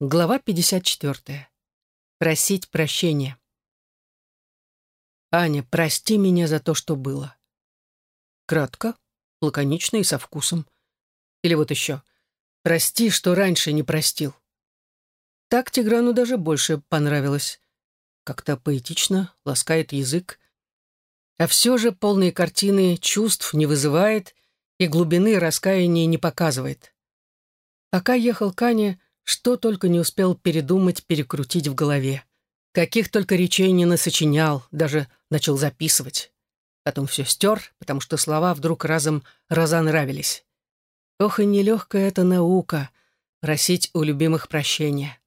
Глава 54. Просить прощения. «Аня, прости меня за то, что было». Кратко, лаконично и со вкусом. Или вот еще. «Прости, что раньше не простил». Так Тиграну даже больше понравилось. Как-то поэтично, ласкает язык. А все же полные картины чувств не вызывает и глубины раскаяния не показывает. Пока ехал Каня, что только не успел передумать, перекрутить в голове. Каких только речей не насочинял, даже начал записывать. Потом все стер, потому что слова вдруг разом разонравились. Ох и нелегкая эта наука — просить у любимых прощения.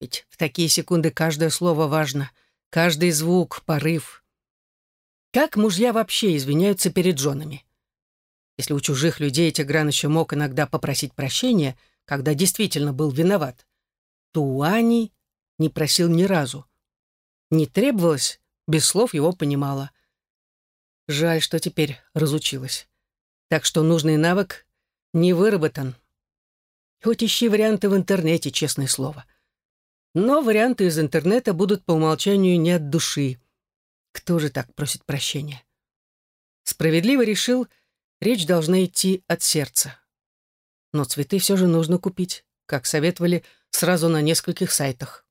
Ведь в такие секунды каждое слово важно, каждый звук, порыв. Как мужья вообще извиняются перед женами? Если у чужих людей Тигран еще мог иногда попросить прощения — когда действительно был виноват, то у Ани не просил ни разу. Не требовалось, без слов его понимала. Жаль, что теперь разучилась. Так что нужный навык не выработан. Хоть ищи варианты в интернете, честное слово. Но варианты из интернета будут по умолчанию не от души. Кто же так просит прощения? Справедливо решил, речь должна идти от сердца. Но цветы все же нужно купить, как советовали сразу на нескольких сайтах.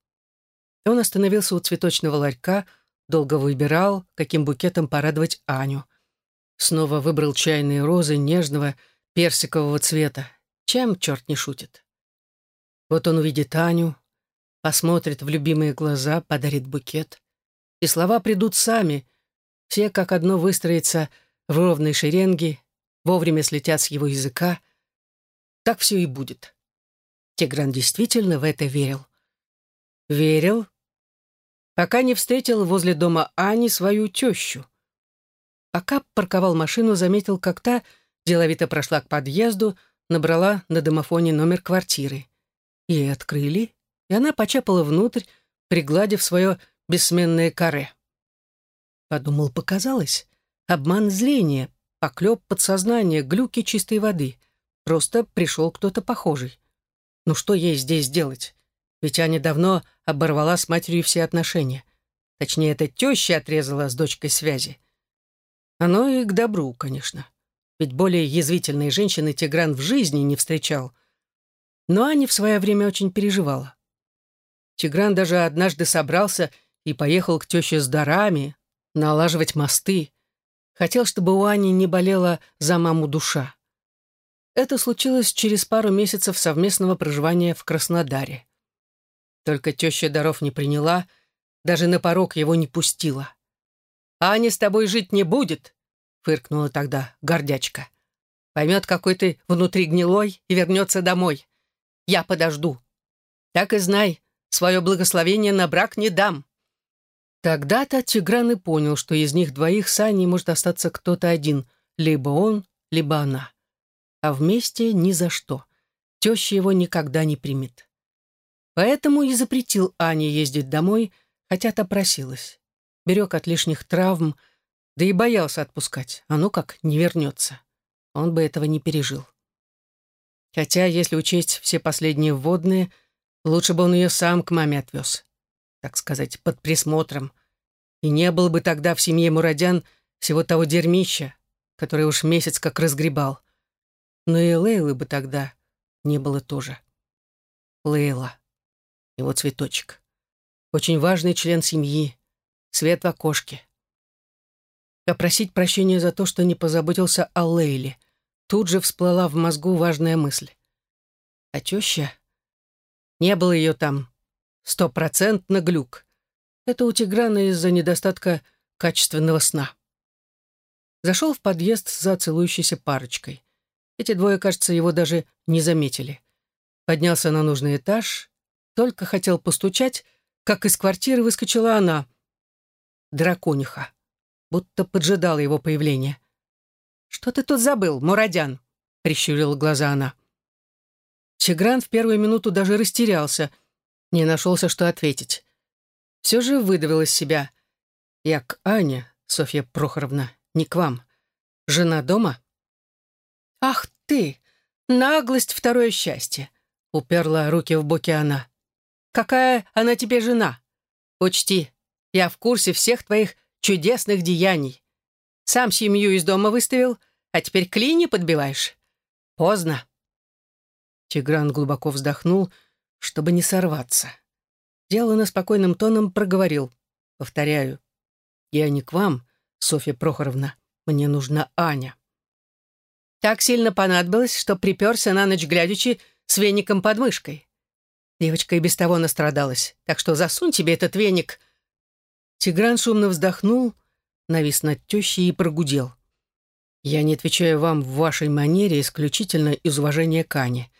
Он остановился у цветочного ларька, долго выбирал, каким букетом порадовать Аню. Снова выбрал чайные розы нежного персикового цвета. Чем черт не шутит? Вот он увидит Аню, посмотрит в любимые глаза, подарит букет. И слова придут сами, все как одно выстроятся в ровной шеренге, вовремя слетят с его языка, так все и будет. Тигран действительно в это верил. Верил, пока не встретил возле дома Ани свою тещу. Пока парковал машину, заметил, как та деловито прошла к подъезду, набрала на домофоне номер квартиры. Ей открыли, и она почапала внутрь, пригладив свое бессменное каре. Подумал, показалось. Обман зрения, поклеп подсознания, глюки чистой воды. Просто пришел кто-то похожий. Ну что ей здесь делать? Ведь Аня давно оборвала с матерью все отношения. Точнее, эта теща отрезала с дочкой связи. Оно и к добру, конечно. Ведь более язвительной женщины Тигран в жизни не встречал. Но Аня в свое время очень переживала. Тигран даже однажды собрался и поехал к теще с дарами, налаживать мосты. Хотел, чтобы у Ани не болела за маму душа. Это случилось через пару месяцев совместного проживания в Краснодаре. Только теща даров не приняла, даже на порог его не пустила. «Аня с тобой жить не будет», — фыркнула тогда гордячка. «Поймет, какой ты внутри гнилой и вернется домой. Я подожду. Так и знай, свое благословение на брак не дам». Тогда-то Тигран и понял, что из них двоих с Аней может остаться кто-то один, либо он, либо она а вместе ни за что. Теща его никогда не примет. Поэтому и запретил Ане ездить домой, хотя та просилась. Берег от лишних травм, да и боялся отпускать, а ну как не вернется. Он бы этого не пережил. Хотя, если учесть все последние вводные, лучше бы он ее сам к маме отвез. Так сказать, под присмотром. И не было бы тогда в семье Мурадян всего того дерьмища, который уж месяц как разгребал. Но и Лейлы бы тогда не было тоже. Лейла. Его цветочек. Очень важный член семьи. Свет в окошке. Попросить прощения за то, что не позаботился о Лейле. Тут же всплыла в мозгу важная мысль. А теща? Не было ее там. Стопроцентно глюк. Это у Тиграна из-за недостатка качественного сна. Зашел в подъезд за целующейся парочкой. Эти двое, кажется, его даже не заметили. Поднялся на нужный этаж, только хотел постучать, как из квартиры выскочила она. Дракониха. Будто поджидала его появление. «Что ты тут забыл, Мурадян?» — прищурила глаза она. Чегран в первую минуту даже растерялся, не нашелся, что ответить. Все же выдавил из себя. «Я к Ане, Софья Прохоровна, не к вам. Жена дома?» «Ах ты! Наглость — второе счастье!» — уперла руки в боки она. какая она тебе жена. Учти, я в курсе всех твоих чудесных деяний. Сам семью из дома выставил, а теперь клини подбиваешь. Поздно. Тигран глубоко вздохнул, чтобы не сорваться. Делано спокойным тоном проговорил. Повторяю, я не к вам, Софья Прохоровна, мне нужна Аня. Так сильно понадобилось, что приперся на ночь глядячи с веником под мышкой. Девочка и без того настрадалась, так что засунь тебе этот веник. Тигран шумно вздохнул, навис над тещей и прогудел. Я не отвечаю вам в вашей манере исключительно из уважения к Ане,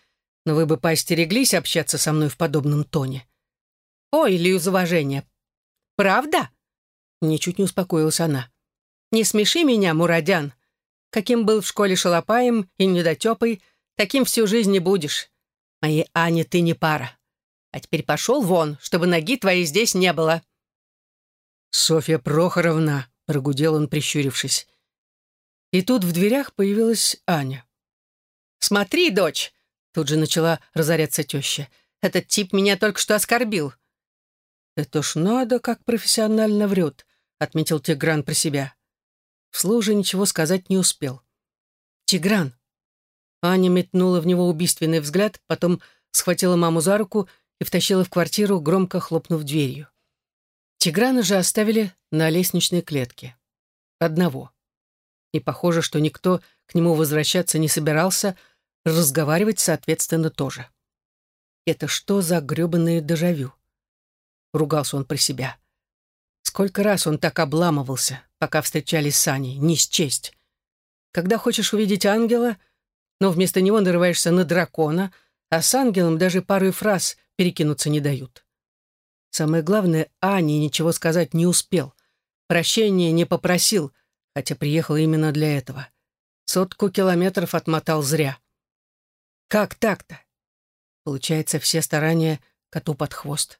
но вы бы поостереглись общаться со мной в подобном тоне. Ой, или из уважения. Правда? Ничуть не успокоилась она. Не смеши меня, Мурадян. Каким был в школе шалопаем и недотепой, таким всю жизнь не будешь. Моей Ане ты не пара. А теперь пошел вон, чтобы ноги твоей здесь не было». «Софья Прохоровна», — прогудел он, прищурившись. И тут в дверях появилась Аня. «Смотри, дочь!» — тут же начала разоряться теща. «Этот тип меня только что оскорбил». «Это ж надо, как профессионально врет», — отметил Тигран про себя. Вслух же ничего сказать не успел. «Тигран!» Аня метнула в него убийственный взгляд, потом схватила маму за руку и втащила в квартиру, громко хлопнув дверью. Тиграна же оставили на лестничной клетке. Одного. И похоже, что никто к нему возвращаться не собирался, разговаривать, соответственно, тоже. Это что за грёбаное дежавю? Ругался он про себя. Сколько раз он так обламывался, пока встречались с Аней, не счесть. Когда хочешь увидеть ангела, но вместо него нарываешься на дракона, а с ангелом даже пару фраз перекинуться не дают. Самое главное, Ане ничего сказать не успел. Прощения не попросил, хотя приехал именно для этого. Сотку километров отмотал зря. Как так-то? Получается, все старания коту под хвост.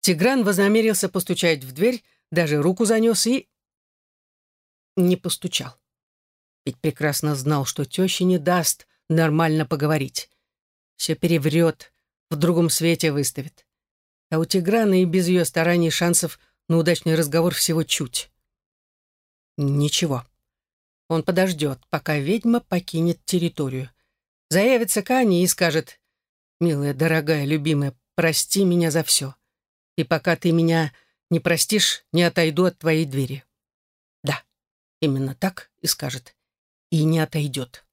Тигран вознамерился постучать в дверь, даже руку занес и... Не постучал. Ведь прекрасно знал, что теща не даст нормально поговорить. Все переврет, в другом свете выставит. А у Тиграна и без ее стараний шансов на удачный разговор всего чуть. Ничего. Он подождет, пока ведьма покинет территорию. Заявится к Ане и скажет, «Милая, дорогая, любимая, прости меня за все. И пока ты меня не простишь, не отойду от твоей двери». Да, именно так и скажет. И не отойдет.